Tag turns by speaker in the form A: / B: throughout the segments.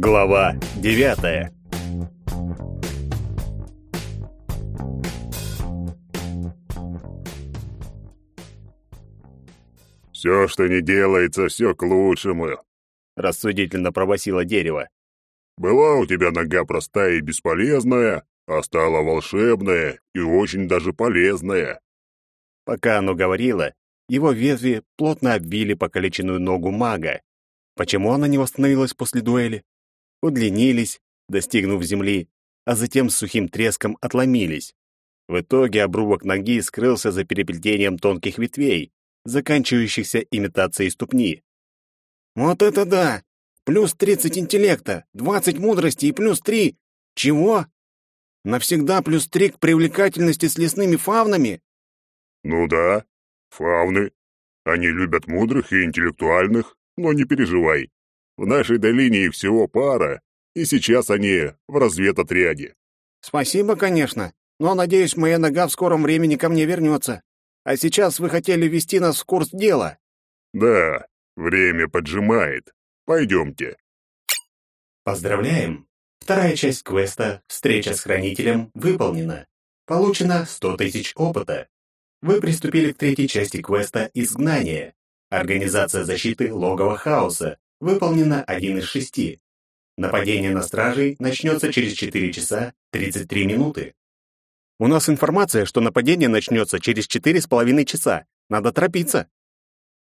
A: Глава девятая
B: «Все, что не делается, все к лучшему», —
A: рассудительно пробасило дерево.
B: «Была у тебя нога простая и бесполезная, а стала волшебная и очень даже полезная».
A: Пока оно говорило, его ветви плотно обвили покалеченную ногу мага. Почему она не восстановилась после дуэли? Удлинились, достигнув земли, а затем с сухим треском отломились. В итоге обрубок ноги скрылся за переплетением тонких ветвей, заканчивающихся имитацией ступни.
C: «Вот это да! Плюс тридцать интеллекта, двадцать мудрости и плюс три... Чего? Навсегда плюс три к привлекательности с лесными фавнами?»
B: «Ну да, фауны. Они любят мудрых и интеллектуальных, но не переживай. В нашей долине их всего пара, и сейчас они в разведотряде».
C: «Спасибо, конечно, но, надеюсь, моя нога в скором времени ко мне вернется. А сейчас вы хотели ввести нас в курс дела».
B: «Да, время поджимает. Пойдемте».
A: Поздравляем! Вторая часть квеста «Встреча с хранителем» выполнена. Получено 100 тысяч опыта. Вы приступили к третьей части квеста «Изгнание». Организация защиты логова хаоса. Выполнено один из шести. Нападение на стражей начнется через 4 часа 33 минуты.
C: У нас информация, что нападение начнется через четыре с половиной часа. Надо торопиться.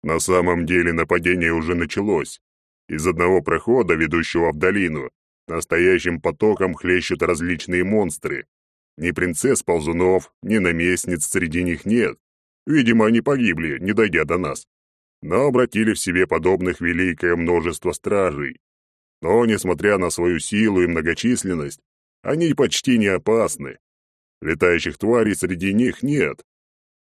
B: На самом деле нападение уже началось. Из одного прохода, ведущего в долину, настоящим потоком хлещут различные монстры. Ни принцесс-ползунов, ни наместниц среди них нет. Видимо, они погибли, не дойдя до нас. Но обратили в себе подобных великое множество стражей. Но, несмотря на свою силу и многочисленность, они почти не опасны. Летающих тварей среди них нет.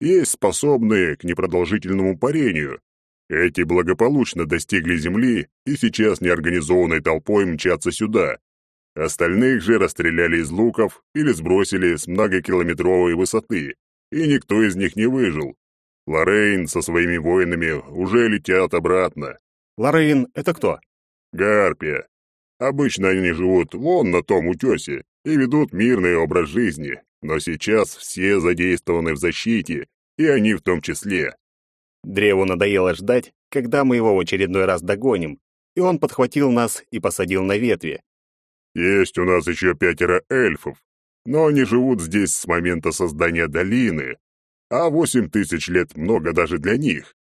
B: Есть способные к непродолжительному парению. Эти благополучно достигли земли и сейчас неорганизованной толпой мчатся сюда. Остальных же расстреляли из луков или сбросили с многокилометровой высоты, и никто из них не выжил. Лорейн со своими воинами уже летят обратно.
C: Лорейн — это кто?
B: Гарпия. Обычно они живут вон на том утесе и ведут мирный образ жизни, но сейчас все задействованы в защите, и они в том числе.
A: Древу надоело ждать, когда мы его в очередной раз догоним, и он подхватил нас и посадил на ветви.
B: Есть у нас еще пятеро эльфов, но они живут здесь с момента создания долины, а восемь тысяч лет много даже для них.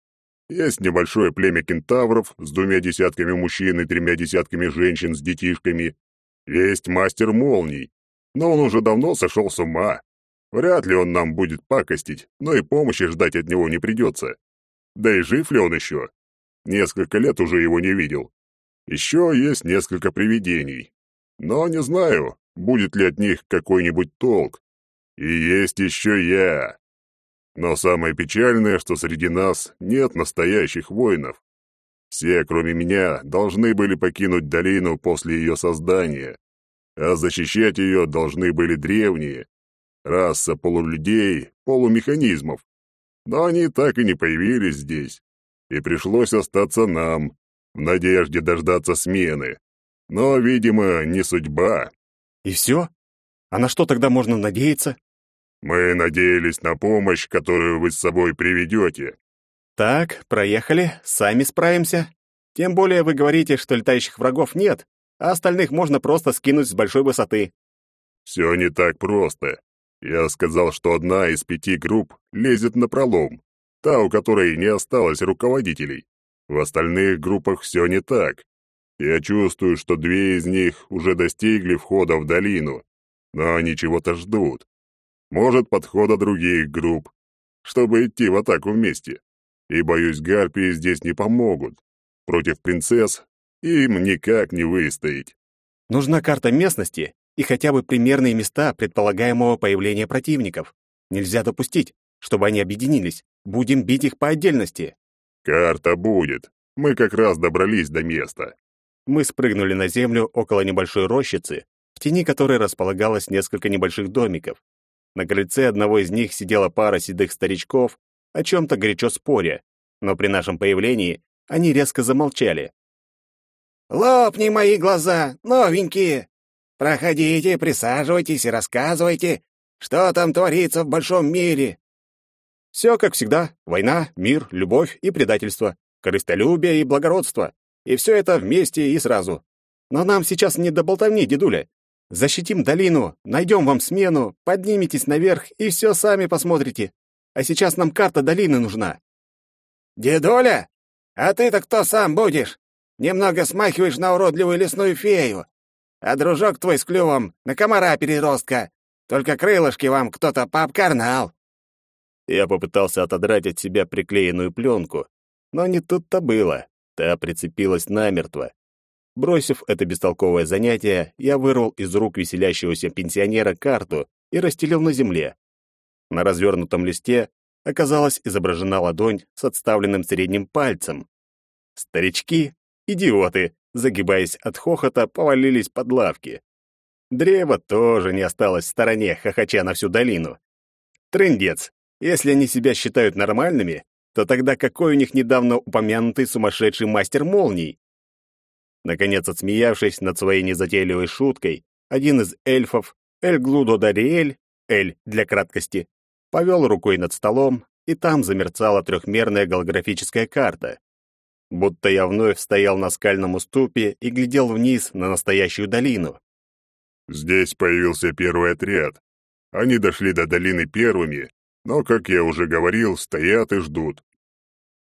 B: Есть небольшое племя кентавров с двумя десятками мужчин и тремя десятками женщин с детишками. Есть мастер молний, но он уже давно сошел с ума. Вряд ли он нам будет пакостить, но и помощи ждать от него не придется. Да и жив ли он еще? Несколько лет уже его не видел. Еще есть несколько привидений. Но не знаю, будет ли от них какой-нибудь толк. И есть еще я. Но самое печальное, что среди нас нет настоящих воинов. Все, кроме меня, должны были покинуть долину после ее создания а защищать ее должны были древние, раса полулюдей, полумеханизмов. Но они так и не появились здесь, и пришлось остаться нам, в надежде дождаться смены. Но, видимо, не судьба.
C: И все? А на что тогда можно надеяться?
B: Мы надеялись на помощь, которую вы с собой приведете.
C: Так, проехали, сами справимся. Тем более вы говорите, что летающих врагов нет, а остальных можно просто скинуть с большой высоты.
B: Все не так просто. Я сказал, что одна из пяти групп лезет на пролом, та, у которой не осталось руководителей. В остальных группах все не так. Я чувствую, что две из них уже достигли входа в долину, но они чего-то ждут. Может, подхода других групп, чтобы идти в атаку вместе. И, боюсь, гарпии здесь не помогут. Против принцесс им никак не выстоять.
C: Нужна карта местности и хотя бы примерные места предполагаемого появления противников. Нельзя допустить, чтобы они объединились. Будем бить их по отдельности.
B: Карта будет. Мы как раз добрались до места.
A: Мы спрыгнули на землю около небольшой рощицы, в тени которой располагалось несколько небольших домиков. На крыльце одного из них сидела пара седых старичков, о чем-то горячо споря, но при нашем появлении они резко замолчали.
C: Лопни мои глаза, новенькие! Проходите, присаживайтесь и рассказывайте, что там творится в большом мире.
A: Все как всегда: война, мир, любовь и предательство, корыстолюбие и благородство. И все это вместе и сразу. Но нам сейчас не до болтовни, дедуля. Защитим долину, найдем вам смену, подниметесь наверх и все сами посмотрите. А сейчас нам карта долины нужна.
C: Дедуля, а ты-то кто сам будешь? Немного смахиваешь на уродливую лесную фею. А дружок твой с клювом на комара переростка. Только крылышки вам кто-то пообкарнал.
A: Я попытался отодрать от себя приклеенную пленку, но не тут-то было. Та прицепилась намертво. Бросив это бестолковое занятие, я вырвал из рук веселящегося пенсионера карту и расстелил на земле. На развернутом листе оказалась изображена ладонь с отставленным средним пальцем. Старички, идиоты, загибаясь от хохота, повалились под лавки. Древо тоже не осталось в стороне, хохоча на всю долину. Трындец. Если они себя считают нормальными, то тогда какой у них недавно упомянутый сумасшедший мастер молний? Наконец, отсмеявшись над своей незатейливой шуткой, один из эльфов, Эль-Глудо Дариэль, Эль для краткости, повел рукой над столом, и там замерцала трехмерная голографическая карта. Будто я вновь стоял на скальном уступе и глядел вниз на настоящую долину.
B: Здесь появился первый отряд. Они дошли до долины первыми, но, как я уже говорил, стоят и ждут.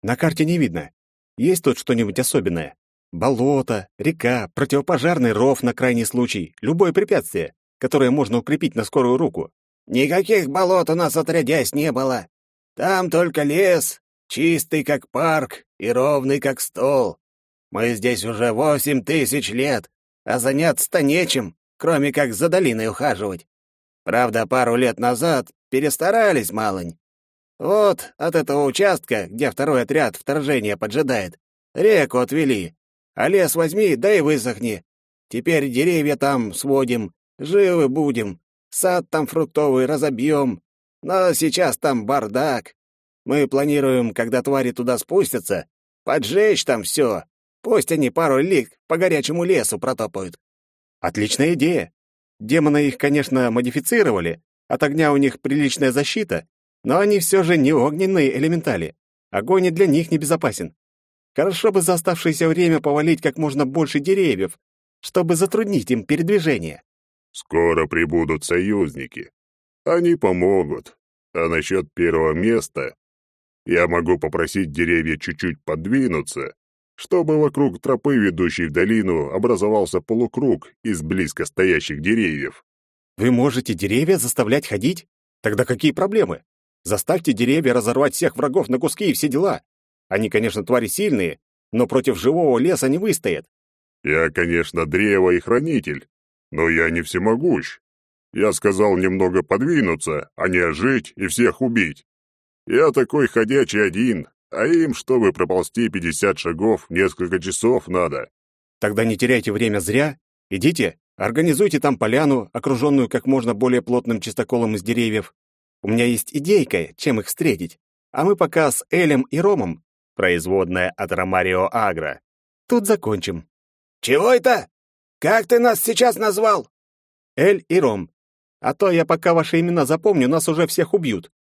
A: На карте не видно. Есть тут что-нибудь особенное? Болото, река, противопожарный ров на крайний случай, любое препятствие, которое можно укрепить на скорую руку.
C: Никаких болот у нас отродясь не было. Там только лес, чистый как парк и ровный как стол. Мы здесь уже восемь тысяч лет, а заняться-то нечем, кроме как за долиной ухаживать. Правда, пару лет назад перестарались малонь. Вот от этого участка, где второй отряд вторжения поджидает, реку отвели, а лес возьми, да и высохни. Теперь деревья там сводим, живы будем. Сад там фруктовый разобьем. Но сейчас там бардак. Мы планируем, когда твари туда спустятся, поджечь там все. Пусть они пару лиг по горячему лесу протопают.
A: Отличная идея. Демоны их, конечно, модифицировали. От огня у них приличная защита, но они все же не огненные элементали. Огонь и для них небезопасен. Хорошо бы за оставшееся время повалить как можно больше деревьев, чтобы затруднить им передвижение.
B: Скоро прибудут союзники. Они помогут. А насчет первого места я могу попросить деревья чуть-чуть подвинуться, чтобы вокруг тропы, ведущей в долину, образовался полукруг из близко стоящих деревьев.
A: Вы можете деревья заставлять ходить? Тогда какие проблемы? Заставьте деревья разорвать всех врагов на куски и все дела. Они, конечно, твари сильные, но против живого леса не выстоят.
B: Я, конечно, древо и хранитель, но я не всемогущ. Я сказал немного подвинуться, а не ожить и всех убить. Я такой ходячий один, а им, чтобы проползти пятьдесят шагов, несколько часов надо.
A: Тогда не теряйте время зря. Идите, организуйте там поляну, окруженную как можно более плотным чистоколом из деревьев. У меня есть идейка, чем их встретить. А мы пока с Элем и Ромом производная от Ромарио Агро. Тут закончим.
C: Чего это? Как ты нас сейчас назвал?
A: Эль и Ром. А то я пока ваши имена запомню, нас уже всех убьют.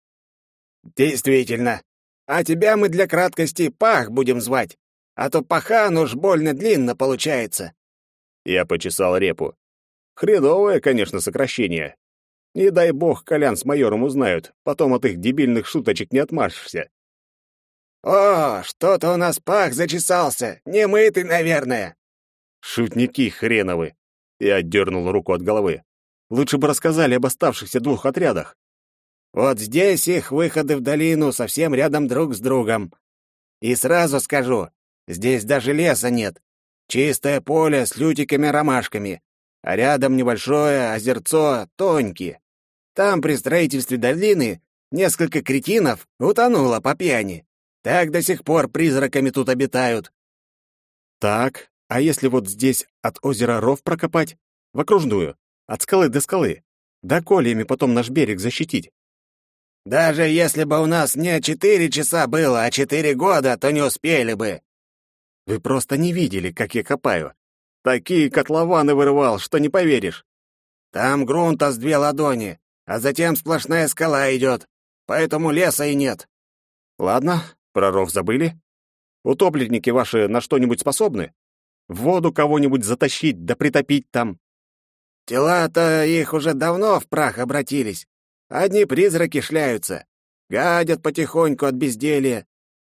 C: Действительно. А тебя мы для краткости Пах будем звать. А то Пахан уж больно длинно получается.
A: Я почесал репу. Хреновое, конечно, сокращение. Не дай бог Колян с майором узнают, потом от их дебильных шуточек не отмашешься.
C: «О, что-то у нас пах зачесался, не мытый, наверное».
A: «Шутники хреновы!» Я отдернул руку от головы. «Лучше бы рассказали об оставшихся двух отрядах».
C: «Вот здесь их выходы в долину совсем рядом друг с другом. И сразу скажу, здесь даже леса нет. Чистое поле с лютиками-ромашками, а рядом небольшое озерцо Тоньки. Там при строительстве долины несколько кретинов утонуло по пьяни. Так до сих пор призраками тут обитают.
A: Так, а если вот здесь от озера ров прокопать? В окружную, от скалы до скалы. Да колиями потом наш берег защитить.
C: Даже если бы у нас не четыре часа было, а четыре года, то не успели бы.
A: Вы просто не видели, как я копаю. Такие котлованы вырывал, что не поверишь.
C: Там грунта с две ладони, а затем сплошная скала идет, поэтому леса и нет.
A: Ладно, про ров забыли. Утопленники ваши на что-нибудь способны? В воду кого-нибудь затащить да притопить там?
C: Тела-то их уже давно в прах обратились. Одни призраки шляются, гадят потихоньку от безделья.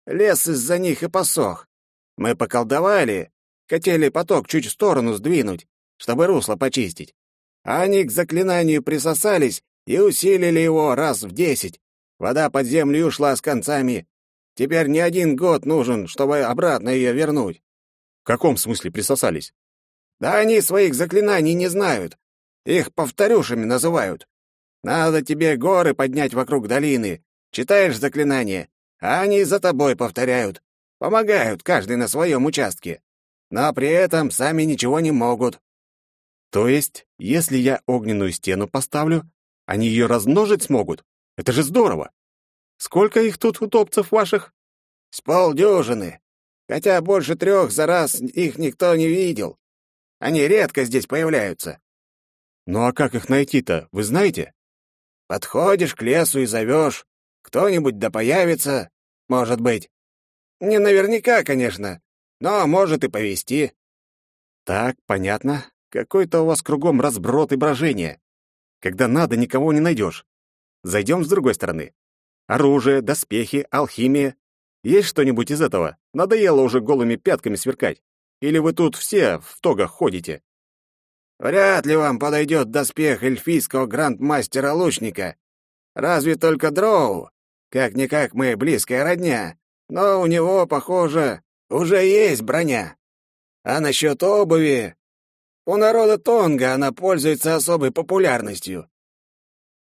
C: Лес из-за них и посох. Мы поколдовали, хотели поток чуть в сторону сдвинуть, чтобы русло почистить. А они к заклинанию присосались и усилили его раз в десять. Вода под землю ушла с концами. Теперь не один год нужен, чтобы обратно ее вернуть.
A: В каком смысле присосались?
C: Да они своих заклинаний не знают. Их повторюшами называют. Надо тебе горы поднять вокруг долины. Читаешь заклинания, а они за тобой повторяют. Помогают, каждый на своем участке. Но при этом сами ничего не могут.
A: То есть, если я огненную стену поставлю, они ее размножить смогут? Это же здорово! Сколько их тут утопцев ваших?
C: С полдюжины. Хотя больше трех за раз их никто не видел. Они редко здесь появляются.
A: Ну а как их найти-то, вы знаете?
C: Подходишь к лесу и зовешь. Кто-нибудь да появится, может быть. Не наверняка, конечно, но может и повести.
A: Так, понятно. Какой-то у вас кругом разброд и брожение. Когда надо, никого не найдешь. Зайдем с другой стороны. Оружие, доспехи, алхимия. Есть что-нибудь из этого? Надоело уже голыми пятками сверкать. Или вы тут все в тогах ходите?
C: Вряд ли вам подойдет доспех эльфийского грандмастера-лучника. Разве только дроу. Как-никак мы близкая родня. Но у него, похоже, уже есть броня. А насчет обуви... У народа Тонга она пользуется особой популярностью.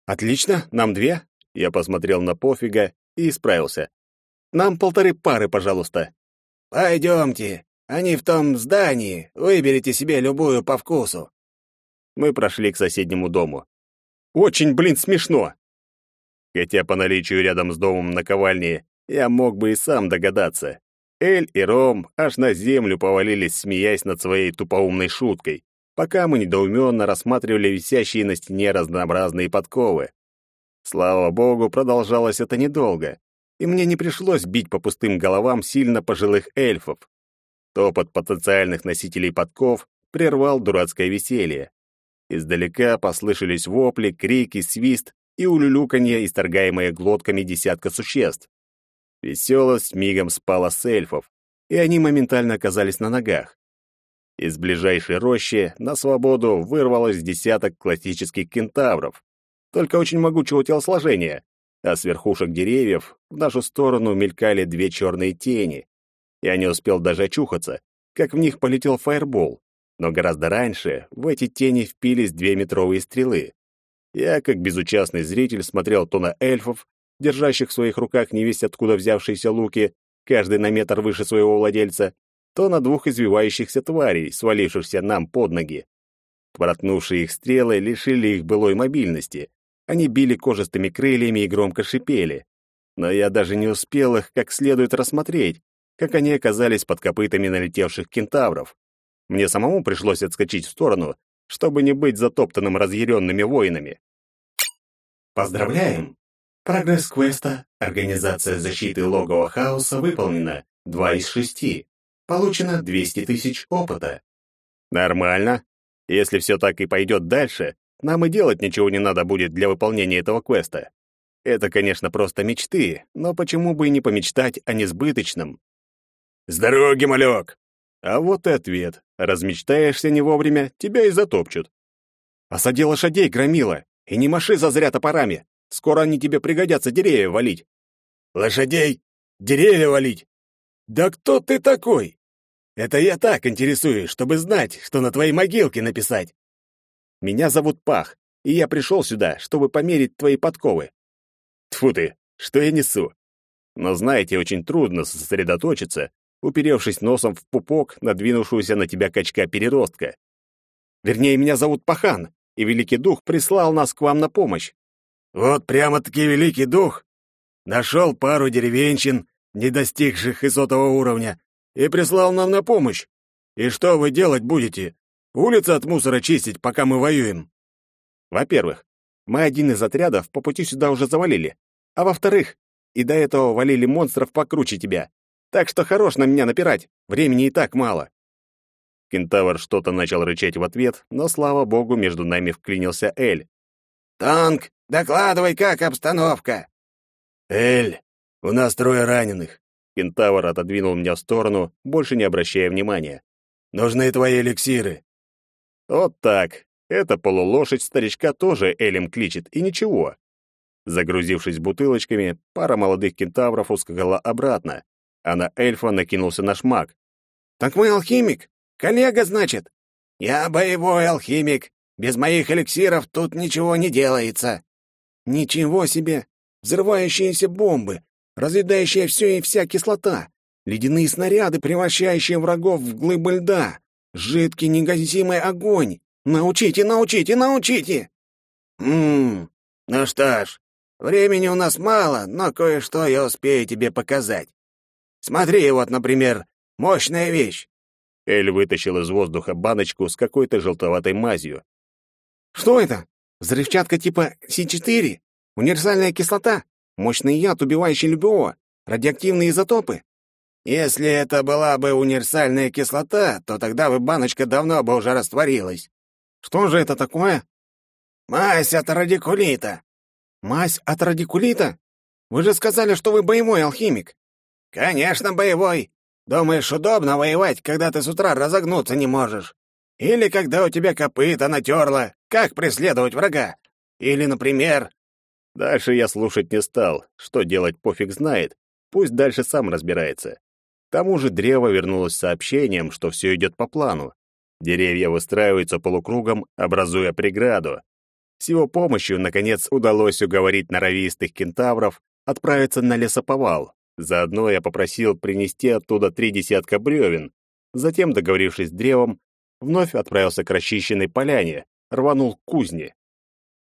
A: Отлично, нам две. Я посмотрел на пофига и исправился. Нам полторы пары, пожалуйста.
C: Пойдемте. Они в том здании. Выберите себе любую по вкусу.
A: Мы прошли к соседнему дому. Очень, блин, смешно. Хотя по наличию рядом с домом наковальни я мог бы и сам догадаться. Эль и Ром аж на землю повалились, смеясь над своей тупоумной шуткой, пока мы недоуменно рассматривали висящие на стене разнообразные подковы. Слава богу, продолжалось это недолго, и мне не пришлось бить по пустым головам сильно пожилых эльфов. Топот потенциальных носителей подков прервал дурацкое веселье. Издалека послышались вопли, крики, свист и улюлюканье, исторгаемое глотками десятка существ. Веселость мигом спала с эльфов, и они моментально оказались на ногах. Из ближайшей рощи на свободу вырвалось десяток классических кентавров, только очень могучего телосложения, а с верхушек деревьев в нашу сторону мелькали две черные тени. Я не успел даже очухаться, как в них полетел фаербол, но гораздо раньше в эти тени впились две метровые стрелы. Я, как безучастный зритель, смотрел то на эльфов, держащих в своих руках невесть откуда взявшиеся луки, каждый на метр выше своего владельца, то на двух извивающихся тварей, свалившихся нам под ноги. Проткнувшие их стрелы лишили их былой мобильности. Они били кожистыми крыльями и громко шипели. Но я даже не успел их как следует рассмотреть, как они оказались под копытами налетевших кентавров. Мне самому пришлось отскочить в сторону, чтобы не быть затоптанным разъяренными воинами.
D: Поздравляем! Прогресс квеста «Организация защиты логова хаоса» выполнена. Два из шести. Получено 200 тысяч опыта.
A: Нормально. Если все так и пойдет дальше, нам и делать ничего не надо будет для выполнения этого квеста. Это, конечно, просто мечты, но почему бы и не помечтать о несбыточном? «С дороги, малек!» А вот и ответ. Размечтаешься не вовремя, тебя и затопчут. Осади лошадей, громила, и не маши зазря топорами. Скоро они тебе пригодятся деревья валить.
C: Лошадей? Деревья валить? Да кто ты такой? Это я так интересуюсь, чтобы знать, что на твоей могилке написать.
A: Меня зовут Пах, и я пришел сюда, чтобы померить твои подковы. Тфу ты, что я несу? Но знаете, очень трудно сосредоточиться, уперевшись носом в пупок, надвинувшуюся на тебя качка-переростка. Вернее, меня зовут Пахан, и Великий Дух прислал нас к вам на помощь.
C: Вот прямо-таки Великий Дух нашел пару деревенщин, не достигших и уровня, и прислал нам на помощь. И что вы делать будете?
A: Улицы от мусора чистить, пока мы воюем. Во-первых, мы один из отрядов по пути сюда уже завалили. А во-вторых, и до этого валили монстров покруче тебя. Так что хорош на меня напирать, времени и так мало. Кентавр что-то начал рычать в ответ, но, слава богу, между нами вклинился Эль.
C: «Танк, докладывай, как обстановка?»
A: «Эль, у нас трое раненых». Кентавр отодвинул меня в сторону, больше не обращая внимания. «Нужны твои эликсиры». Вот так. Эта полулошадь старичка тоже Элем кличет, и ничего. Загрузившись бутылочками, пара молодых кентавров ускакала обратно, а на эльфа накинулся наш маг.
C: «Так мы алхимик? Коллега, значит?» «Я боевой алхимик. Без моих эликсиров тут ничего не делается».
A: «Ничего себе! Взрывающиеся бомбы, разъедающая все и вся кислота, ледяные снаряды, превращающие врагов в глыбы льда, жидкий негасимый огонь. Научите, научите, научите!»
C: «Ммм, ну что ж, времени у нас мало, но кое-что я успею тебе показать. Смотри, вот, например, мощная вещь.
A: Эль вытащил из воздуха баночку с какой-то желтоватой мазью. «Что это? Взрывчатка типа С4? Универсальная кислота? Мощный яд, убивающий любого? Радиоактивные изотопы?»
C: «Если это была бы универсальная кислота, то тогда бы баночка давно бы уже растворилась».
A: «Что же это такое?»
C: «Мазь от радикулита».
A: «Мазь от радикулита? Вы же сказали, что вы боевой алхимик».
C: «Конечно, боевой. Думаешь, удобно воевать, когда ты с утра разогнуться не можешь? Или когда у тебя копыта натерло, как преследовать врага? Или, например...»
A: Дальше я слушать не стал. Что делать, пофиг знает. Пусть дальше сам разбирается. К тому же древо вернулось с сообщением, что все идет по плану. Деревья выстраиваются полукругом, образуя преграду. С его помощью, наконец, удалось уговорить норовистых кентавров отправиться на лесоповал, Заодно я попросил принести оттуда три десятка бревен. Затем, договорившись с древом, вновь отправился к расчищенной поляне, рванул к кузне.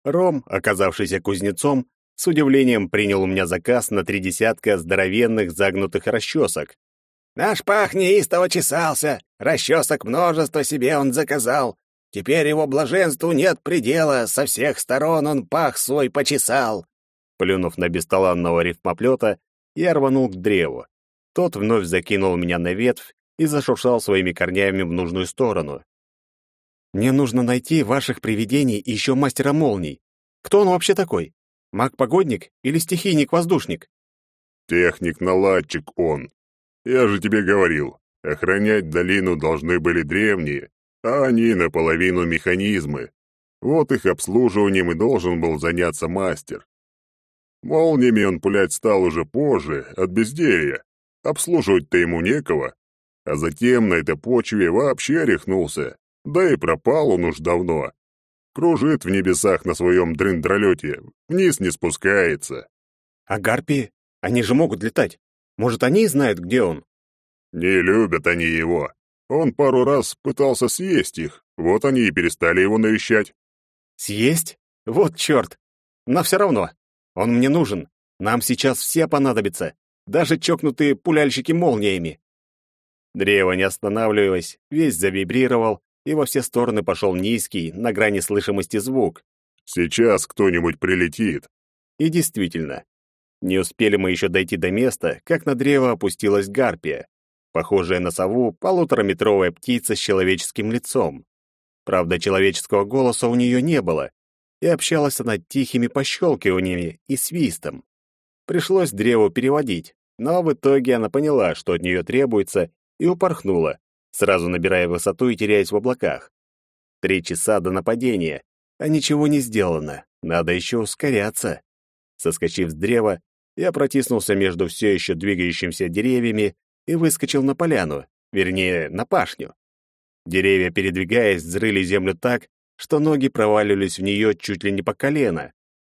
A: Ром, оказавшийся кузнецом, с удивлением принял у меня заказ на три десятка здоровенных загнутых расчесок.
C: «Наш пах неистово чесался, расчесок множество себе он заказал. Теперь его блаженству нет предела, со всех сторон он пах свой почесал».
A: Плюнув на бесталанного рифмоплета, я рванул к древу. Тот вновь закинул меня на ветвь и зашуршал своими корнями в нужную сторону. «Мне нужно найти ваших привидений и еще мастера молний. Кто он вообще такой? Маг-погодник или стихийник-воздушник?»
B: «Техник-наладчик он. Я же тебе говорил, охранять долину должны были древние, а они наполовину механизмы. Вот их обслуживанием и должен был заняться мастер. Молниями он пулять стал уже позже, от безделья. Обслуживать-то ему некого. А затем на этой почве вообще рехнулся. Да и пропал он уж давно. Кружит в небесах на своем дрындролете, вниз не спускается.
A: А гарпии? Они же могут летать. Может, они знают, где он?
B: Не любят они его. Он пару раз пытался съесть их, вот они и перестали его навещать.
A: Съесть? Вот черт! Но все равно, он мне нужен. Нам сейчас все понадобятся. Даже чокнутые пуляльщики молниями. Древо, не останавливаясь, весь завибрировал, и во все стороны пошел низкий, на грани слышимости звук.
B: «Сейчас кто-нибудь прилетит».
A: И действительно, не успели мы еще дойти до места, как на древо опустилась гарпия, похожая на сову полутораметровая птица с человеческим лицом. Правда, человеческого голоса у нее не было, и общалась она тихими пощелкиваниями и свистом. Пришлось древу переводить, но в итоге она поняла, что от нее требуется, и упорхнула, сразу набирая высоту и теряясь в облаках. Три часа до нападения, а ничего не сделано, надо еще ускоряться. Соскочив с древа, я протиснулся между все еще двигающимися деревьями и выскочил на поляну, вернее, на пашню. Деревья, передвигаясь, взрыли землю так, что ноги проваливались в нее чуть ли не по колено.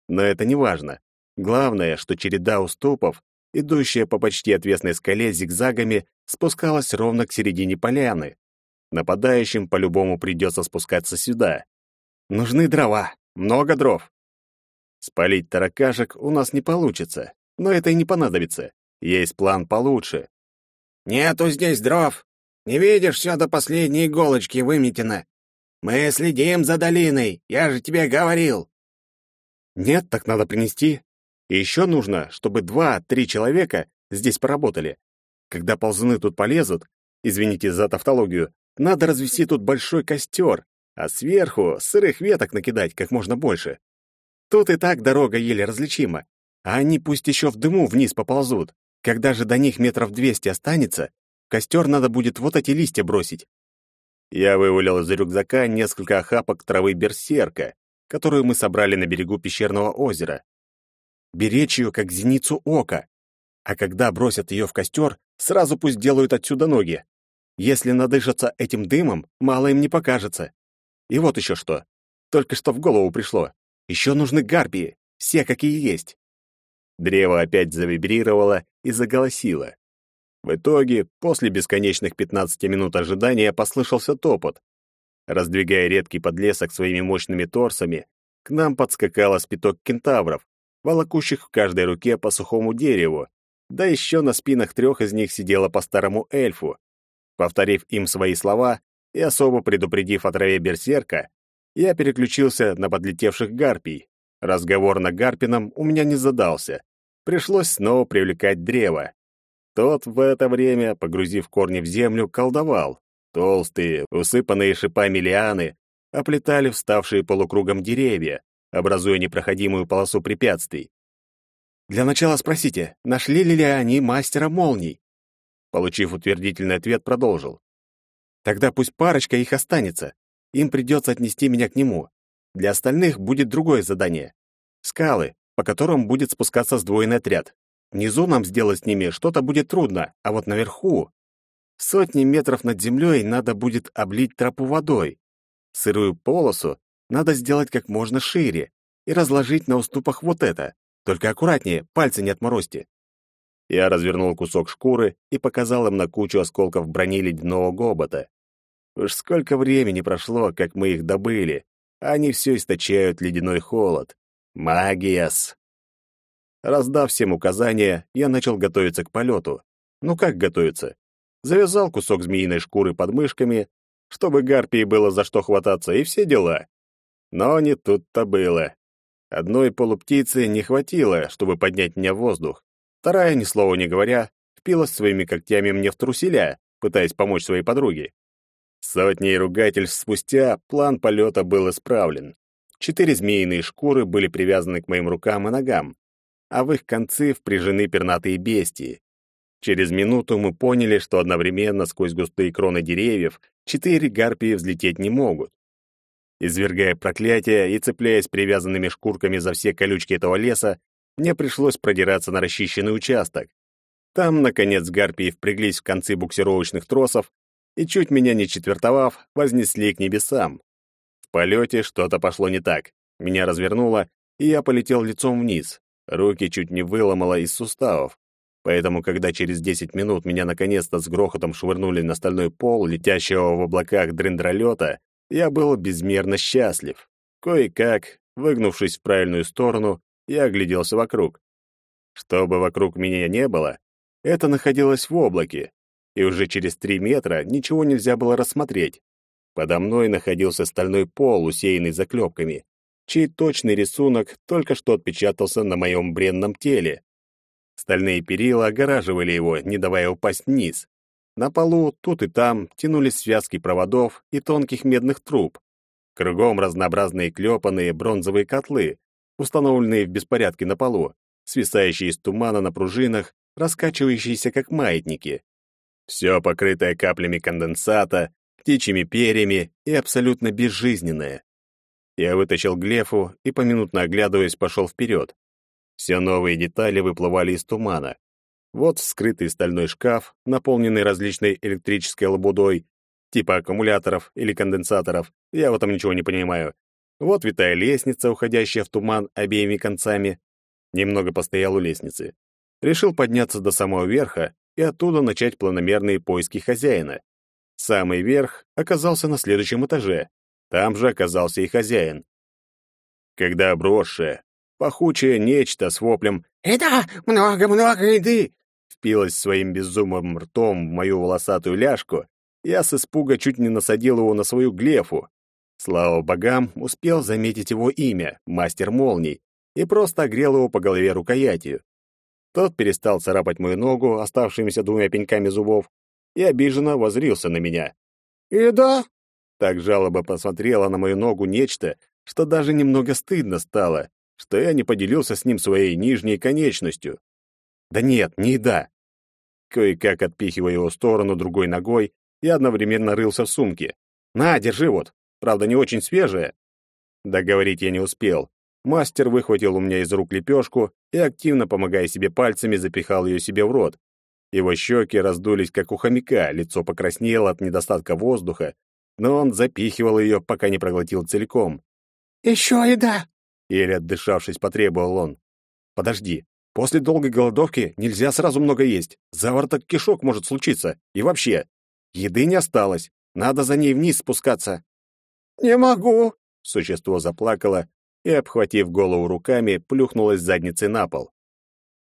A: Но это не важно. Главное, что череда уступов, идущая по почти отвесной скале зигзагами, спускалась ровно к середине поляны. Нападающим по-любому придется спускаться сюда. Нужны дрова, много дров. Спалить таракашек у нас не получится, но это и не понадобится. Есть план получше.
C: «Нету здесь дров. Не видишь, все до последней иголочки выметено. Мы следим за долиной, я же тебе говорил.
A: Нет, так надо принести. И еще нужно, чтобы два-три человека здесь поработали. Когда ползуны тут полезут, извините за тавтологию, надо развести тут большой костер, а сверху сырых веток накидать как можно больше. Тут и так дорога еле различима, а они пусть еще в дыму вниз поползут. Когда же до них метров двести останется, костер надо будет вот эти листья бросить. Я вывалил из рюкзака несколько охапок травы берсерка, которую мы собрали на берегу пещерного озера. Беречь ее, как зеницу ока. А когда бросят ее в костер, сразу пусть делают отсюда ноги. Если надышатся этим дымом, мало им не покажется. И вот еще что. Только что в голову пришло. Еще нужны гарпии, все какие есть. Древо опять завибрировало и заголосило. В итоге, после бесконечных 15 минут ожидания, послышался топот. Раздвигая редкий подлесок своими мощными торсами, к нам подскакало спиток кентавров, волокущих в каждой руке по сухому дереву, да еще на спинах трех из них сидело по старому эльфу. Повторив им свои слова и особо предупредив о траве берсерка, я переключился на подлетевших гарпий. Разговор на гарпином у меня не задался. Пришлось снова привлекать древо. Тот в это время, погрузив корни в землю, колдовал. Толстые, усыпанные шипами лианы оплетали вставшие полукругом деревья, образуя непроходимую полосу препятствий. «Для начала спросите, нашли ли они мастера молний?» Получив утвердительный ответ, продолжил. «Тогда пусть парочка их останется. Им придется отнести меня к нему. Для остальных будет другое задание. Скалы, по которым будет спускаться сдвоенный отряд. Внизу нам сделать с ними что-то будет трудно, а вот наверху... Сотни метров над землей надо будет облить тропу водой. Сырую полосу надо сделать как можно шире и разложить на уступах вот это. Только аккуратнее, пальцы не отморозьте. Я развернул кусок шкуры и показал им на кучу осколков брони ледяного гобота. Уж сколько времени прошло, как мы их добыли, а они все источают ледяной холод. Магиас! Раздав всем указания, я начал готовиться к полету. Ну как готовиться? Завязал кусок змеиной шкуры под мышками, чтобы гарпии было за что хвататься, и все дела. Но не тут-то было. Одной полуптицы не хватило, чтобы поднять меня в воздух. Вторая, ни слова не говоря, впилась своими когтями мне в труселя, пытаясь помочь своей подруге. Сотни ругательств спустя план полета был исправлен. Четыре змеиные шкуры были привязаны к моим рукам и ногам а в их концы впряжены пернатые бестии. Через минуту мы поняли, что одновременно сквозь густые кроны деревьев четыре гарпии взлететь не могут. Извергая проклятия и цепляясь привязанными шкурками за все колючки этого леса, мне пришлось продираться на расчищенный участок. Там, наконец, гарпии впряглись в концы буксировочных тросов и, чуть меня не четвертовав, вознесли к небесам. Полете что-то пошло не так. Меня развернуло, и я полетел лицом вниз. Руки чуть не выломало из суставов. Поэтому, когда через 10 минут меня наконец-то с грохотом швырнули на стальной пол, летящего в облаках дрендролета, я был безмерно счастлив. Кое-как, выгнувшись в правильную сторону, я огляделся вокруг. Что бы вокруг меня не было, это находилось в облаке, и уже через три метра ничего нельзя было рассмотреть. Подо мной находился стальной пол, усеянный заклепками чей точный рисунок только что отпечатался на моем бренном теле. Стальные перила огораживали его, не давая упасть вниз. На полу тут и там тянулись связки проводов и тонких медных труб. Кругом разнообразные клепанные бронзовые котлы, установленные в беспорядке на полу, свисающие из тумана на пружинах, раскачивающиеся как маятники. Все покрытое каплями конденсата, птичьими перьями и абсолютно безжизненное. Я вытащил глефу и, поминутно оглядываясь, пошел вперед. Все новые детали выплывали из тумана. Вот вскрытый стальной шкаф, наполненный различной электрической лабудой, типа аккумуляторов или конденсаторов, я в этом ничего не понимаю. Вот витая лестница, уходящая в туман обеими концами. Немного постоял у лестницы. Решил подняться до самого верха и оттуда начать планомерные поиски хозяина. Самый верх оказался на следующем этаже. Там же оказался и хозяин. Когда обросшее, пахучее нечто с воплем «Еда! Много-много еды!» впилось своим безумным ртом в мою волосатую ляжку, я с испуга чуть не насадил его на свою глефу. Слава богам, успел заметить его имя, мастер молний, и просто огрел его по голове рукоятью. Тот перестал царапать мою ногу оставшимися двумя пеньками зубов и обиженно возрился на меня.
C: «И да?»
A: Так жалобо посмотрела на мою ногу нечто, что даже немного стыдно стало, что я не поделился с ним своей нижней конечностью. Да нет, не да. Кое-как отпихивая его в сторону другой ногой, я одновременно рылся в сумке. «На, держи вот!» правда, не очень свежая. Договорить я не успел. Мастер выхватил у меня из рук лепешку и, активно помогая себе пальцами, запихал ее себе в рот. Его щеки раздулись, как у хомяка, лицо покраснело от недостатка воздуха, но он запихивал ее, пока не проглотил целиком.
C: «Еще еда!»
A: — еле отдышавшись, потребовал он. «Подожди. После долгой голодовки нельзя сразу много есть. Завороток кишок может случиться. И вообще, еды не осталось. Надо за ней вниз спускаться».
C: «Не могу!»
A: — существо заплакало и, обхватив голову руками, плюхнулось задницей на пол.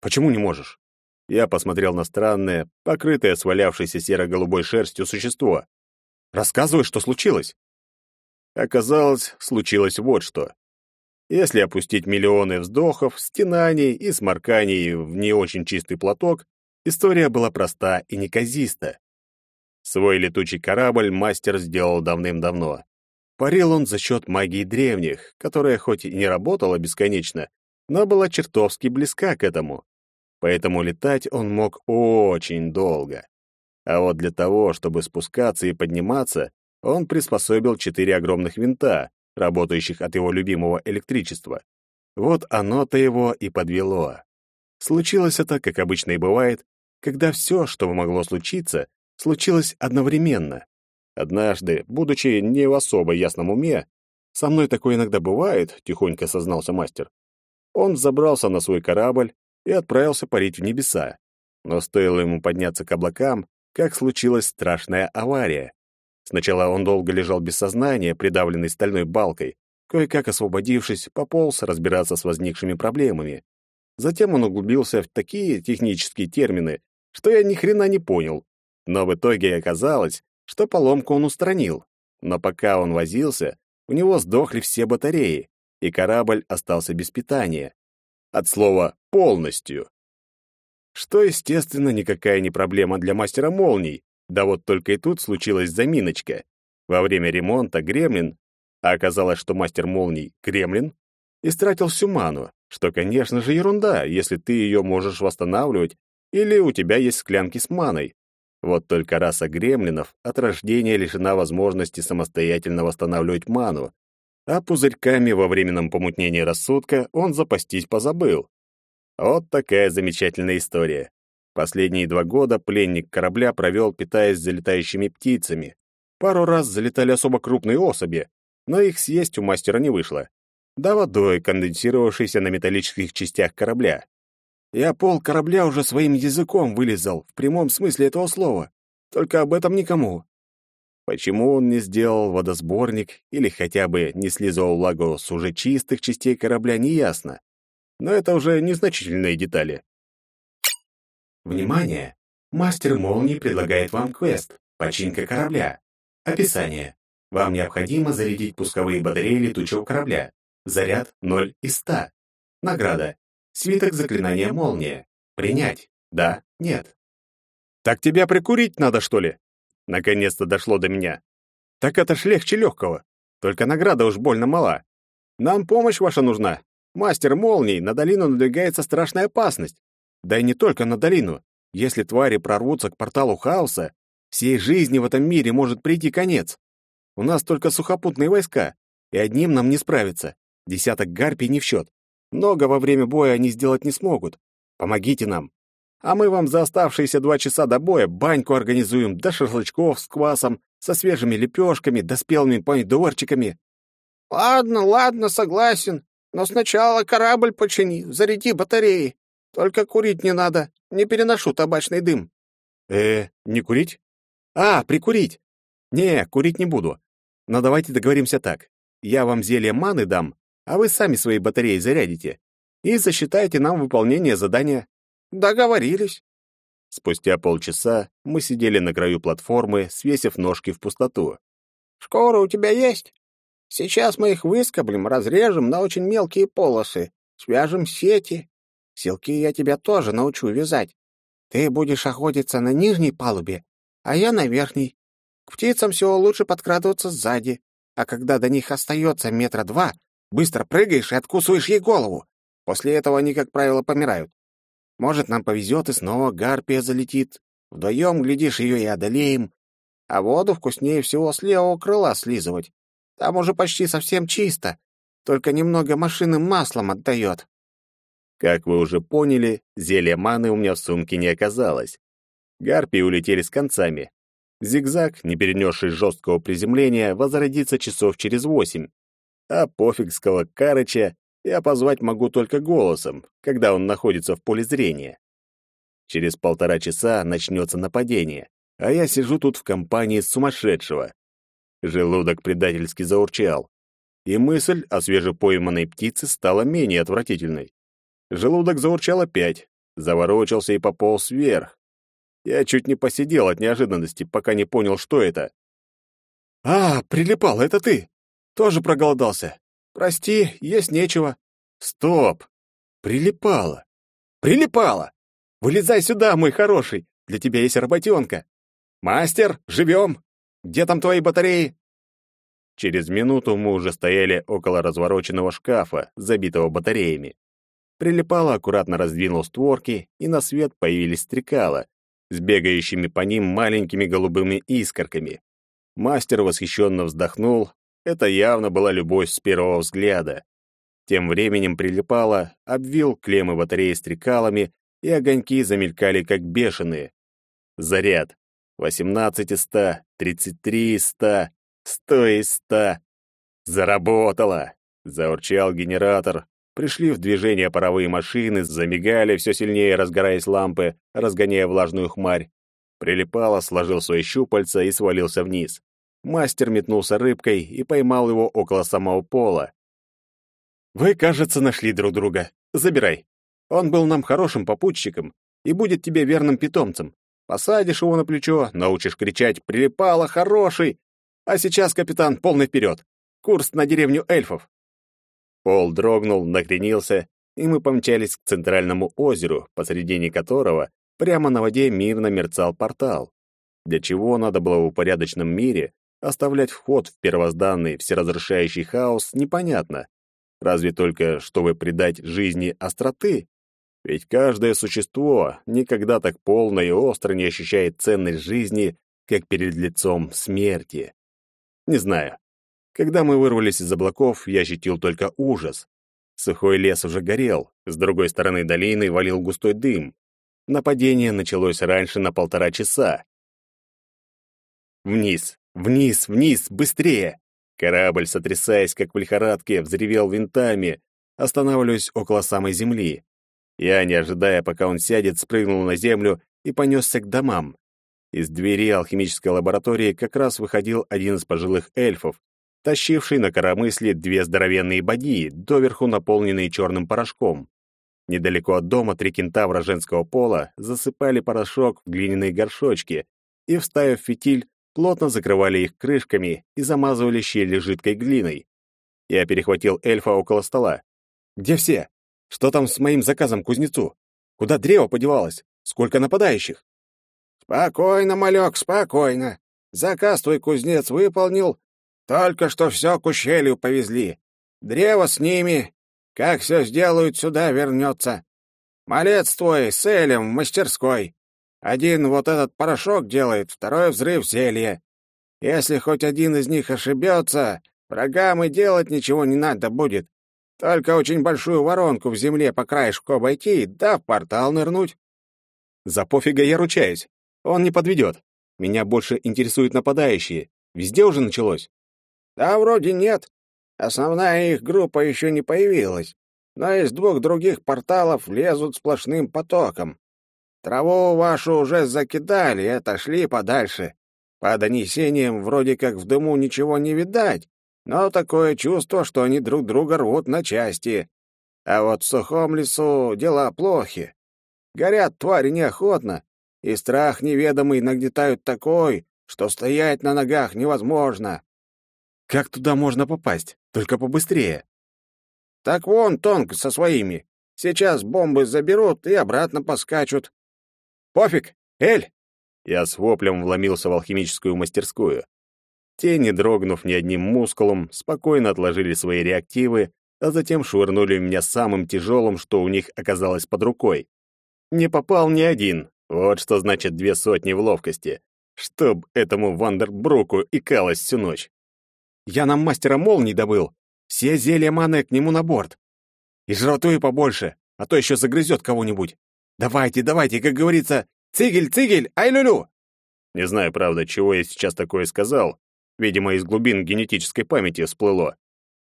A: «Почему не можешь?» Я посмотрел на странное, покрытое свалявшейся серо-голубой шерстью существо. «Рассказывай, что случилось?» Оказалось, случилось вот что. Если опустить миллионы вздохов, стенаний и сморканий в не очень чистый платок, история была проста и неказиста. Свой летучий корабль мастер сделал давным-давно. Парил он за счет магии древних, которая хоть и не работала бесконечно, но была чертовски близка к этому. Поэтому летать он мог очень долго. А вот для того, чтобы спускаться и подниматься, он приспособил четыре огромных винта, работающих от его любимого электричества. Вот оно-то его и подвело. Случилось это, как обычно и бывает, когда все, что могло случиться, случилось одновременно. Однажды, будучи не в особо ясном уме, со мной такое иногда бывает, тихонько сознался мастер. Он забрался на свой корабль и отправился парить в небеса. Но стоило ему подняться к облакам, как случилась страшная авария. Сначала он долго лежал без сознания, придавленный стальной балкой, кое-как освободившись, пополз разбираться с возникшими проблемами. Затем он углубился в такие технические термины, что я ни хрена не понял. Но в итоге оказалось, что поломку он устранил. Но пока он возился, у него сдохли все батареи, и корабль остался без питания. От слова «полностью». Что, естественно, никакая не проблема для мастера молний, да вот только и тут случилась заминочка. Во время ремонта Гремлин, а оказалось, что мастер молний — Гремлин, истратил всю ману, что, конечно же, ерунда, если ты ее можешь восстанавливать или у тебя есть склянки с маной. Вот только раса гремлинов от рождения лишена возможности самостоятельно восстанавливать ману, а пузырьками во временном помутнении рассудка он запастись позабыл. Вот такая замечательная история. Последние два года пленник корабля провел, питаясь залетающими птицами. Пару раз залетали особо крупные особи, но их съесть у мастера не вышло. Да водой, конденсировавшейся на металлических частях корабля. Я пол корабля уже своим языком вылезал, в прямом смысле этого слова. Только об этом никому. Почему он не сделал водосборник или хотя бы не слизывал влагу с уже чистых частей корабля, неясно. Но это уже незначительные детали.
D: Внимание! Мастер молнии предлагает вам квест «Починка корабля». Описание. Вам необходимо зарядить пусковые батареи летучего корабля. Заряд 0 из 100. Награда. Свиток заклинания молния. Принять. Да, нет.
A: Так тебя прикурить надо, что ли? Наконец-то дошло до меня. Так это ж легче легкого. Только награда уж больно мала. Нам помощь ваша нужна. Мастер молний, на долину надвигается страшная опасность. Да и не только на долину. Если твари прорвутся к порталу хаоса, всей жизни в этом мире может прийти конец. У нас только сухопутные войска, и одним нам не справиться. Десяток гарпий не в счет. Много во время боя они сделать не смогут. Помогите нам. А мы вам за оставшиеся два часа до боя баньку организуем, да шашлычков с квасом, со свежими лепешками, да спелыми помидорчиками.
C: Ладно, ладно, согласен. Но сначала корабль почини, заряди батареи. Только курить не надо. Не переношу табачный дым.
A: Э, не курить? А, прикурить. Не, курить не буду. Но давайте договоримся так. Я вам зелье маны дам, а вы сами свои батареи зарядите и засчитаете нам выполнение задания.
C: Договорились.
A: Спустя полчаса мы сидели на краю платформы, свесив ножки в пустоту.
C: Шкура у тебя есть? Сейчас мы их выскоблим, разрежем на очень мелкие полосы, свяжем сети. Силки я тебя тоже научу вязать. Ты будешь охотиться на нижней палубе, а я на верхней. К птицам всего лучше подкрадываться сзади, а когда до них остается метра два, быстро прыгаешь и откусываешь ей голову. После этого они, как правило, помирают. Может, нам повезет, и снова гарпия залетит. Вдвоем, глядишь, ее и одолеем. А воду вкуснее всего с левого крыла слизывать. Там уже почти совсем чисто, только немного машинным маслом отдает.
A: Как вы уже поняли, зелья маны у меня в сумке не оказалось. Гарпии улетели с концами. Зигзаг, не перенесший жесткого приземления, возродится часов через восемь. А пофигского Карыча я позвать могу только голосом, когда он находится в поле зрения. Через полтора часа начнется нападение, а я сижу тут в компании сумасшедшего. Желудок предательски заурчал, и мысль о свежепойманной птице стала менее отвратительной. Желудок заурчал опять, заворочился и пополз вверх. Я чуть не посидел от неожиданности, пока не понял, что это. «А, прилипал, это ты! Тоже проголодался! Прости, есть нечего!» «Стоп! Прилипало! Прилипало! Вылезай сюда, мой хороший! Для тебя есть работенка! Мастер, живем! Где там твои батареи?» Через минуту мы уже стояли около развороченного шкафа, забитого батареями. Прилипало аккуратно раздвинул створки, и на свет появились стрекала, с бегающими по ним маленькими голубыми искорками. Мастер восхищенно вздохнул. Это явно была любовь с первого взгляда. Тем временем прилипало, обвил клеммы батареи стрекалами, и огоньки замелькали как бешеные. Заряд. 18 из 100, 33 из 100, Сто из ста. Заработало! Заурчал генератор. Пришли в движение паровые машины, замигали все сильнее, разгораясь лампы, разгоняя влажную хмарь. Прилипало, сложил свои щупальца и свалился вниз. Мастер метнулся рыбкой и поймал его около самого пола. «Вы, кажется, нашли друг друга. Забирай. Он был нам хорошим попутчиком и будет тебе верным питомцем. Посадишь его на плечо, научишь кричать «Прилипало, хороший!» А сейчас, капитан, полный вперед. Курс на деревню эльфов. Пол дрогнул, накренился, и мы помчались к центральному озеру, посредине которого прямо на воде мирно мерцал портал. Для чего надо было в упорядоченном мире оставлять вход в первозданный всеразрушающий хаос, непонятно. Разве только, чтобы придать жизни остроты? Ведь каждое существо никогда так полно и остро не ощущает ценность жизни, как перед лицом смерти. Не знаю. Когда мы вырвались из облаков, я ощутил только ужас. Сухой лес уже горел, с другой стороны долины валил густой дым. Нападение началось раньше на полтора часа. Вниз, вниз, вниз, быстрее! Корабль, сотрясаясь, как в лихорадке, взревел винтами, останавливаясь около самой земли. Я, не ожидая, пока он сядет, спрыгнул на землю и понесся к домам. Из двери алхимической лаборатории как раз выходил один из пожилых эльфов, тащивший на коромысле две здоровенные бадьи, доверху наполненные черным порошком. Недалеко от дома три кентавра женского пола засыпали порошок в глиняные горшочки и, вставив фитиль, плотно закрывали их крышками и замазывали щели жидкой глиной. Я перехватил эльфа около стола. «Где все? Что там с моим заказом кузнецу? Куда древо подевалось? Сколько нападающих?»
C: «Спокойно, малек, спокойно. Заказ твой кузнец выполнил. Только что все к ущелью повезли. Древо с ними. Как все сделают, сюда вернется. Малец твой с Элем в мастерской. Один вот этот порошок делает, второй взрыв зелья. Если хоть один из них ошибется, врагам и делать ничего не надо будет. Только очень большую воронку в земле по краешку обойти, да в портал нырнуть.
A: За пофига я ручаюсь. Он не подведет. Меня больше интересуют нападающие. Везде уже началось?
C: Да, вроде нет. Основная их группа еще не появилась, но из двух других порталов лезут сплошным потоком. Траву вашу уже закидали и отошли подальше. По донесениям вроде как в дыму ничего не видать, но такое чувство, что они друг друга рвут на части. А вот в сухом лесу дела плохи. Горят твари неохотно, и страх неведомый нагнетают такой, что стоять на ногах невозможно.
A: Как туда можно попасть? Только побыстрее.
C: Так вон Тонг со своими. Сейчас бомбы заберут и обратно поскачут.
A: Пофиг, Эль! Я с воплем вломился в алхимическую мастерскую. Те, не дрогнув ни одним мускулом, спокойно отложили свои реактивы, а затем швырнули меня самым тяжелым, что у них оказалось под рукой. Не попал ни один. Вот что значит две сотни в ловкости. Чтоб этому Вандербруку икалось всю ночь. Я нам мастера молний добыл. Все зелья маны к нему на борт. И жратуй побольше, а то еще загрызет кого-нибудь. Давайте, давайте, как говорится, цигель, цигель, ай-лю-лю!» Не знаю, правда, чего я сейчас такое сказал. Видимо, из глубин генетической памяти всплыло.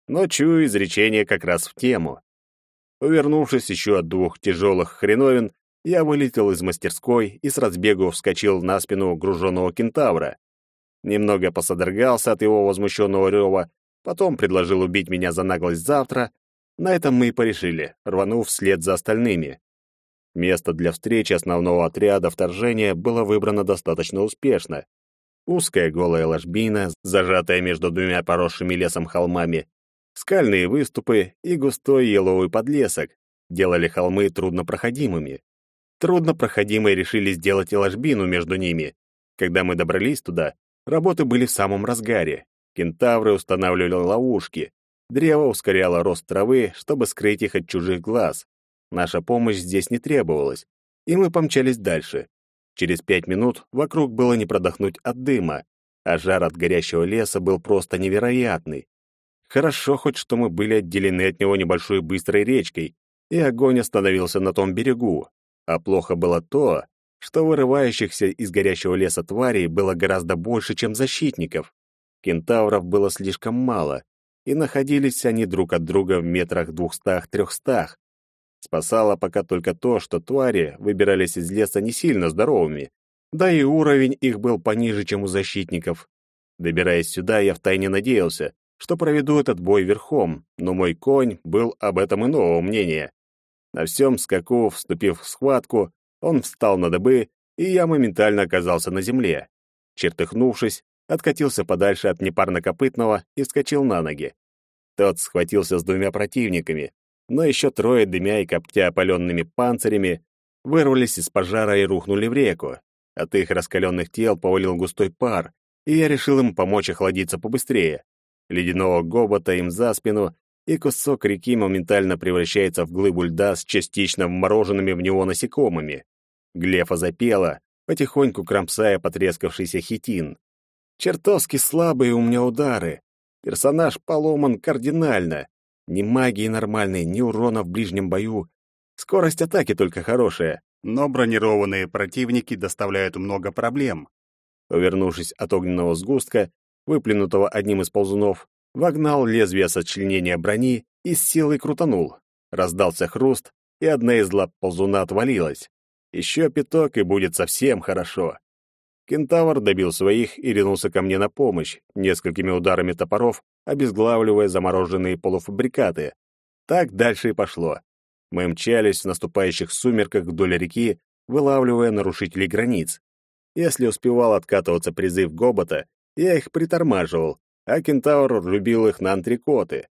A: Но чую изречение как раз в тему. Увернувшись еще от двух тяжелых хреновин, я вылетел из мастерской и с разбегу вскочил на спину груженного кентавра. Немного посодрогался от его возмущенного рева, потом предложил убить меня за наглость завтра, на этом мы и порешили, рванув вслед за остальными. Место для встречи основного отряда вторжения было выбрано достаточно успешно. Узкая голая ложбина, зажатая между двумя поросшими лесом холмами, скальные выступы и густой еловый подлесок делали холмы труднопроходимыми. Труднопроходимой решили сделать и ложбину между ними. Когда мы добрались туда, работы были в самом разгаре. Кентавры устанавливали ловушки, Древо ускоряло рост травы, чтобы скрыть их от чужих глаз. Наша помощь здесь не требовалась, и мы помчались дальше. Через пять минут вокруг было не продохнуть от дыма, а жар от горящего леса был просто невероятный. Хорошо хоть, что мы были отделены от него небольшой быстрой речкой, и огонь остановился на том берегу. А плохо было то, что вырывающихся из горящего леса тварей было гораздо больше, чем защитников. Кентавров было слишком мало, и находились они друг от друга в метрах двухстах-трехстах. Спасало пока только то, что твари выбирались из леса не сильно здоровыми, да и уровень их был пониже, чем у защитников. Добираясь сюда, я втайне надеялся, что проведу этот бой верхом, но мой конь был об этом иного мнения. На всем скаку, вступив в схватку, он встал на дыбы, и я моментально оказался на земле. Чертыхнувшись, откатился подальше от непарнокопытного и вскочил на ноги. Тот схватился с двумя противниками, но еще трое, дымя и коптя опаленными панцирями, вырвались из пожара и рухнули в реку. От их раскаленных тел повалил густой пар, и я решил им помочь охладиться побыстрее. Ледяного гобота им за спину, и кусок реки моментально превращается в глыбу льда с частично вмороженными в него насекомыми. Глефа запела, потихоньку кромсая потрескавшийся хитин. Чертовски слабые у меня удары. Персонаж поломан кардинально. Ни магии нормальной, ни урона в ближнем бою. Скорость атаки только хорошая, но бронированные противники доставляют много проблем. Увернувшись от огненного сгустка, выплюнутого одним из ползунов, вогнал лезвие сочленения брони и с силой крутанул. Раздался хруст, и одна из лап ползуна отвалилась. Еще пяток, и будет совсем хорошо. Кентавр добил своих и ринулся ко мне на помощь, несколькими ударами топоров, обезглавливая замороженные полуфабрикаты. Так дальше и пошло. Мы мчались в наступающих сумерках вдоль реки, вылавливая нарушителей границ. Если успевал откатываться призыв Гобота, я их притормаживал, а кентавр любил их на антрикоты.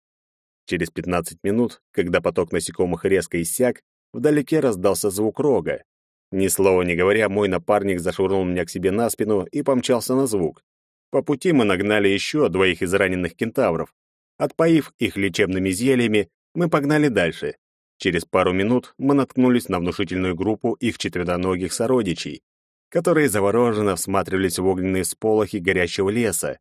A: Через 15 минут, когда поток насекомых резко иссяк, вдалеке раздался звук рога. Ни слова не говоря, мой напарник зашвырнул меня к себе на спину и помчался на звук. По пути мы нагнали еще двоих из раненых кентавров. Отпоив их лечебными зельями, мы погнали дальше. Через пару минут мы наткнулись на внушительную группу их четвероногих сородичей, которые завороженно всматривались в огненные сполохи горящего леса.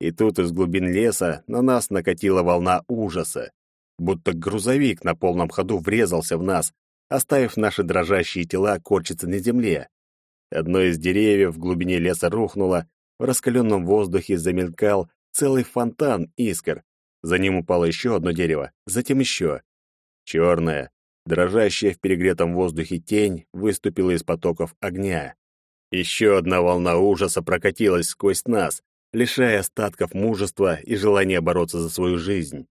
A: И тут из глубин леса на нас накатила волна ужаса. Будто грузовик на полном ходу врезался в нас, оставив наши дрожащие тела корчиться на земле. Одно из деревьев в глубине леса рухнуло, в раскаленном воздухе замелькал целый фонтан искр. За ним упало еще одно дерево, затем еще. Черная, дрожащая в перегретом воздухе тень выступила из потоков огня. Еще одна волна ужаса прокатилась сквозь нас, лишая остатков мужества и желания бороться за свою жизнь.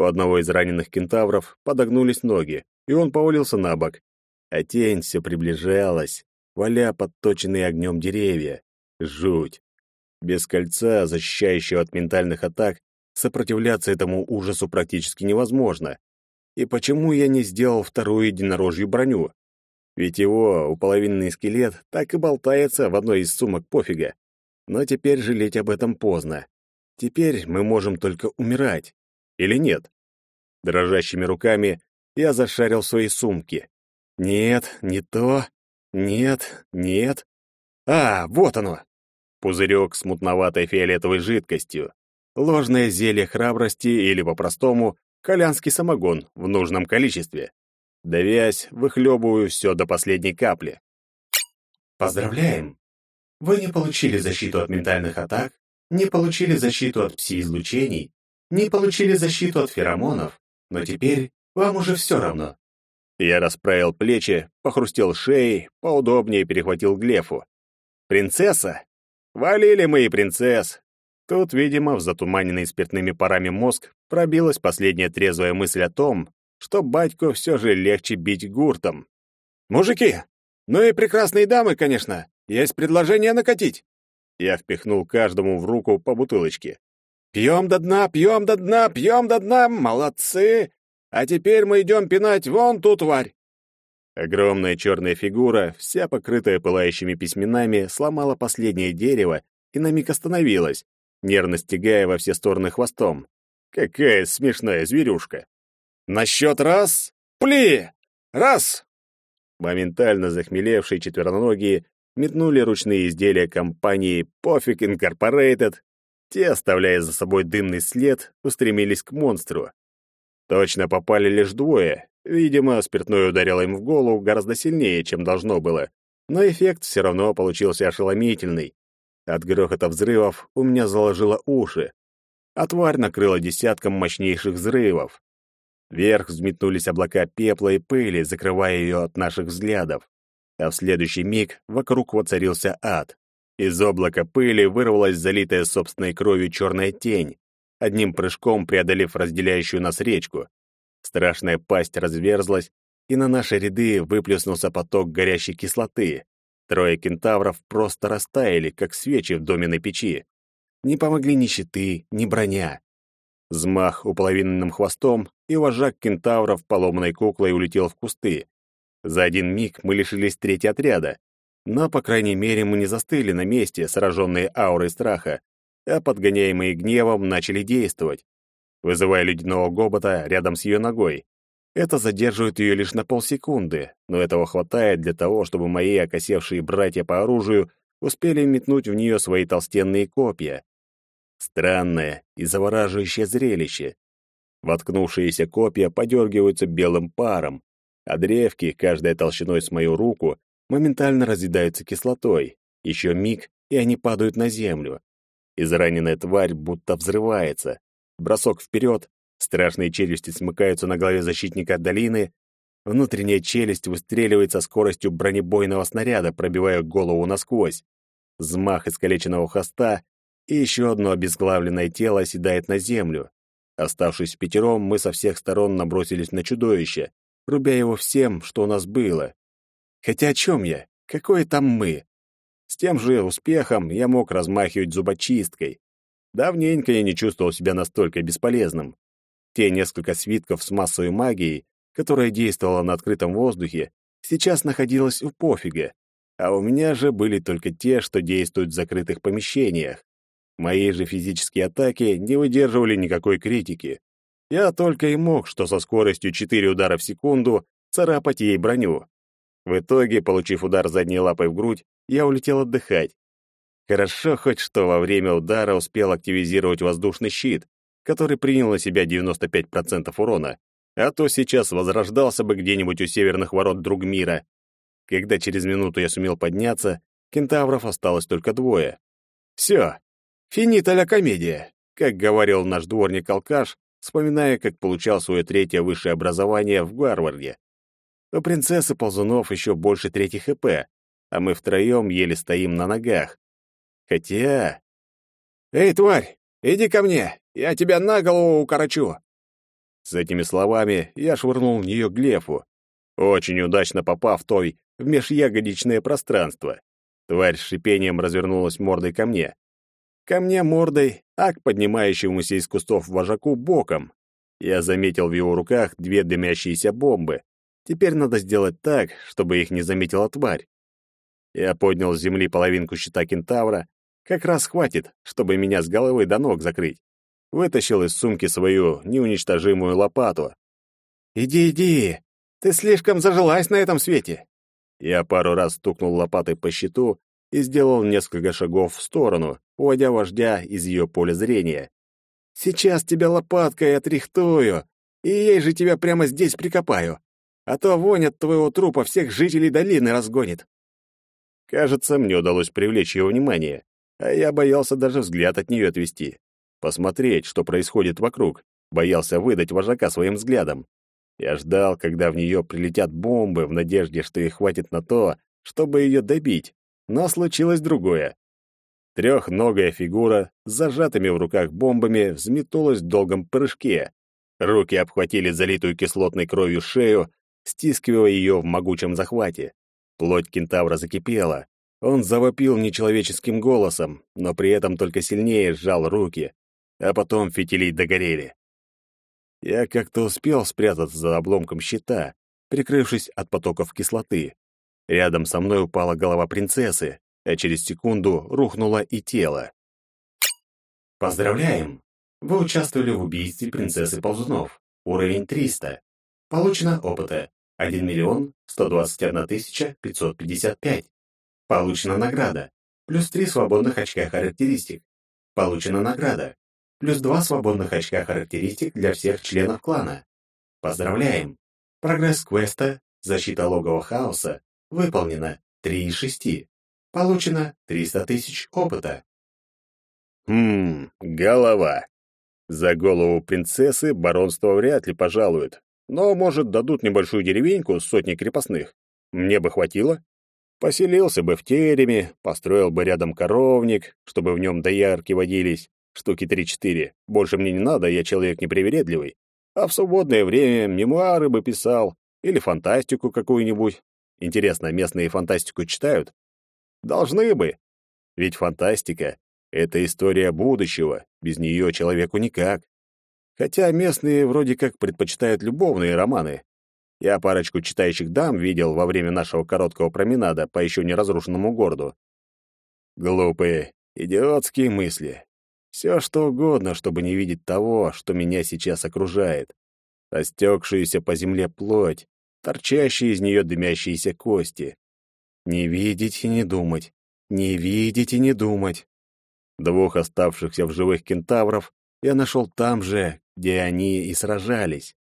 A: У одного из раненых кентавров подогнулись ноги, и он повалился на бок. А тень все приближалась, валя подточенные огнем деревья. Жуть. Без кольца, защищающего от ментальных атак, Сопротивляться этому ужасу практически невозможно. И почему я не сделал вторую единорожью броню? Ведь его уполовиненный скелет так и болтается в одной из сумок пофига. Но теперь жалеть об этом поздно. Теперь мы можем только умирать. Или нет? Дрожащими руками я зашарил свои сумки. Нет, не то. Нет, нет. А, вот оно. Пузырек с мутноватой фиолетовой жидкостью. Ложное зелье храбрости или, по-простому, колянский самогон в нужном количестве. Давясь, выхлебываю все до последней капли.
D: Поздравляем! Вы не получили защиту от ментальных атак, не получили защиту от пси-излучений, не получили защиту от феромонов, но теперь вам уже все равно.
A: Я расправил плечи, похрустел шеей, поудобнее перехватил Глефу. «Принцесса? Валили мои принцесс!» Тут, видимо, в затуманенный спиртными парами мозг пробилась последняя трезвая мысль о том, что батьку все же легче бить гуртом. «Мужики! Ну и прекрасные дамы, конечно! Есть предложение накатить!» Я впихнул каждому в руку по бутылочке. «Пьем до дна, пьем до дна, пьем до дна! Молодцы! А теперь мы идем пинать вон ту тварь!» Огромная черная фигура, вся покрытая пылающими письменами, сломала последнее дерево и на миг остановилась, нервно стягая во все стороны хвостом. Какая смешная зверюшка! На счет раз! Пли! Раз! Моментально захмелевшие четвероногие метнули ручные изделия компании Pofik Incorporated. Те, оставляя за собой дымный след, устремились к монстру. Точно попали лишь двое. Видимо, спиртное ударило им в голову гораздо сильнее, чем должно было. Но эффект все равно получился ошеломительный. От грохота взрывов у меня заложило уши, а тварь накрыла десятком мощнейших взрывов. Вверх взметнулись облака пепла и пыли, закрывая ее от наших взглядов а в следующий миг вокруг воцарился ад. Из облака пыли вырвалась залитая собственной кровью черная тень, одним прыжком преодолев разделяющую нас речку. Страшная пасть разверзлась, и на наши ряды выплеснулся поток горящей кислоты. Трое кентавров просто растаяли, как свечи в доме на печи. Не помогли ни щиты, ни броня. Взмах уполовиненным хвостом, и вожак кентавров поломанной куклой улетел в кусты, за один миг мы лишились трети отряда, но, по крайней мере, мы не застыли на месте, сраженные аурой страха, а подгоняемые гневом начали действовать, вызывая ледяного гобота рядом с ее ногой. Это задерживает ее лишь на полсекунды, но этого хватает для того, чтобы мои окосевшие братья по оружию успели метнуть в нее свои толстенные копья. Странное и завораживающее зрелище. Воткнувшиеся копья подергиваются белым паром, а древки, каждая толщиной с мою руку, моментально разъедаются кислотой. Еще миг, и они падают на землю. Израненная тварь будто взрывается. Бросок вперед, страшные челюсти смыкаются на голове защитника долины, внутренняя челюсть выстреливает со скоростью бронебойного снаряда, пробивая голову насквозь. Взмах искалеченного хоста, и еще одно обезглавленное тело оседает на землю. Оставшись пятером, мы со всех сторон набросились на чудовище рубя его всем, что у нас было. Хотя о чем я? Какое там мы? С тем же успехом я мог размахивать зубочисткой. Давненько я не чувствовал себя настолько бесполезным. Те несколько свитков с массовой магией, которая действовала на открытом воздухе, сейчас находилась у пофига, а у меня же были только те, что действуют в закрытых помещениях. Мои же физические атаки не выдерживали никакой критики. Я только и мог, что со скоростью 4 удара в секунду, царапать ей броню. В итоге, получив удар задней лапой в грудь, я улетел отдыхать. Хорошо хоть что во время удара успел активизировать воздушный щит, который принял на себя 95% урона, а то сейчас возрождался бы где-нибудь у северных ворот друг мира. Когда через минуту я сумел подняться, кентавров осталось только двое. Все, финита ля комедия, как говорил наш дворник-алкаш, вспоминая, как получал свое третье высшее образование в Гарварде. У принцессы ползунов еще больше третьих ХП, а мы втроем еле стоим на ногах. Хотя... «Эй, тварь, иди ко мне, я тебя на голову укорочу!» С этими словами я швырнул в нее глефу, очень удачно попав той в межягодичное пространство. Тварь с шипением развернулась мордой ко мне. Ко мне мордой, а к поднимающемуся из кустов вожаку боком. Я заметил в его руках две дымящиеся бомбы. Теперь надо сделать так, чтобы их не заметила тварь. Я поднял с земли половинку щита кентавра. Как раз хватит, чтобы меня с головы до ног закрыть. Вытащил из сумки свою неуничтожимую лопату. «Иди, иди! Ты слишком зажилась на этом свете!» Я пару раз стукнул лопатой по щиту и сделал несколько шагов в сторону, уводя вождя из ее поля зрения. «Сейчас тебя лопаткой отрихтую, и ей же тебя прямо здесь прикопаю, а то вонь от твоего трупа всех жителей долины разгонит». Кажется, мне удалось привлечь ее внимание, а я боялся даже взгляд от нее отвести. Посмотреть, что происходит вокруг, боялся выдать вожака своим взглядом. Я ждал, когда в нее прилетят бомбы, в надежде, что их хватит на то, чтобы ее добить. Но случилось другое. Трехногая фигура с зажатыми в руках бомбами взметнулась в долгом прыжке. Руки обхватили залитую кислотной кровью шею, стискивая ее в могучем захвате. Плоть кентавра закипела. Он завопил нечеловеческим голосом, но при этом только сильнее сжал руки, а потом фитили догорели. Я как-то успел спрятаться за обломком щита, прикрывшись от потоков кислоты. Рядом со мной упала голова принцессы, а через секунду рухнуло и тело.
D: Поздравляем! Вы участвовали в убийстве принцессы Ползунов. Уровень 300. Получено опыта 1 миллион 121 тысяча 555. Получена награда. Плюс 3 свободных очка характеристик. Получена награда. Плюс 2 свободных очка характеристик для всех членов клана. Поздравляем! Прогресс квеста «Защита логова хаоса» выполнено 3 из 6. Получено 300 тысяч опыта.
A: Хм, голова. За голову принцессы баронство вряд ли пожалуют, но, может, дадут небольшую деревеньку с сотней крепостных. Мне бы хватило. Поселился бы в тереме, построил бы рядом коровник, чтобы в нем доярки водились, штуки три-четыре. Больше мне не надо, я человек непривередливый. А в свободное время мемуары бы писал или фантастику какую-нибудь. Интересно, местные фантастику читают? Должны бы. Ведь фантастика — это история будущего, без нее человеку никак. Хотя местные вроде как предпочитают любовные романы. Я парочку читающих дам видел во время нашего короткого променада по еще не разрушенному городу. Глупые, идиотские мысли. Все что угодно, чтобы не видеть того, что меня сейчас окружает. Растекшуюся по земле плоть, торчащие из нее дымящиеся кости. Не видеть и не думать, не видеть и не думать. Двух оставшихся в живых кентавров я нашел там же, где они и сражались.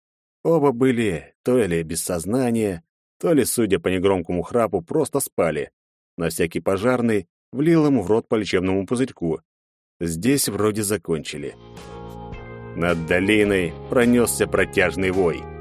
A: Оба были то ли без сознания, то ли, судя по негромкому храпу, просто спали. На всякий пожарный влил ему в рот по лечебному пузырьку. Здесь вроде закончили. Над долиной пронесся протяжный вой —